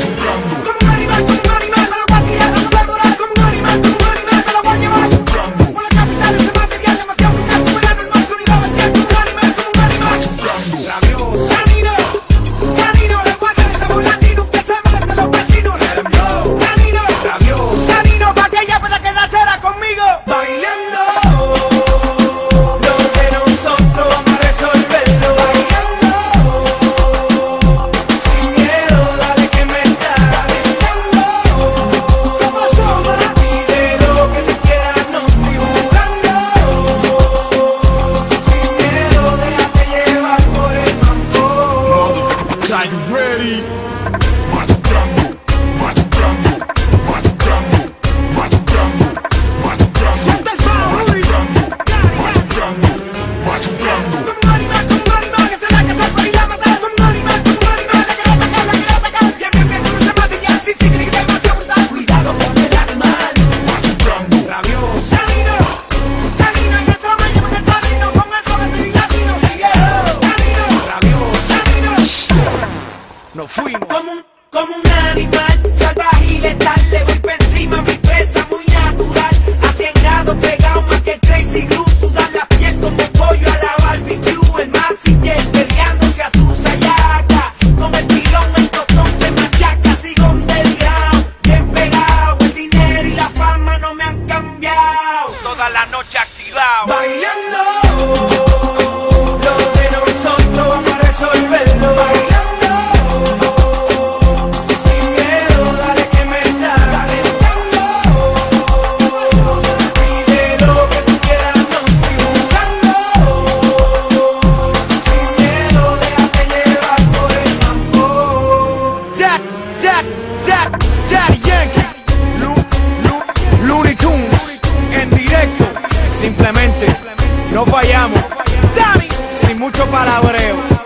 jugando What? Como un, como un animal salvaje y letal, le voy por encima mi presa muy natural. A 100 grados pegado más que el Crazy Glue, la piel como pollo a la barbecue. El más y peleándose a su sayaca. Con el pilón el tostón se machaca, sigo underground, bien pegado. El dinero y la fama no me han cambiado. Toda la noche activado. Bailando. sin mucho palabreo.